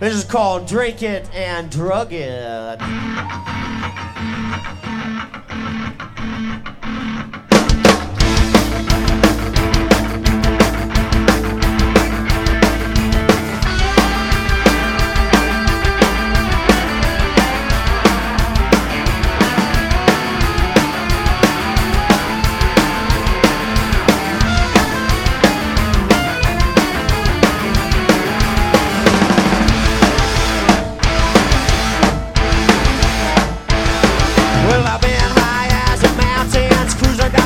This is called Drink It and Drug It.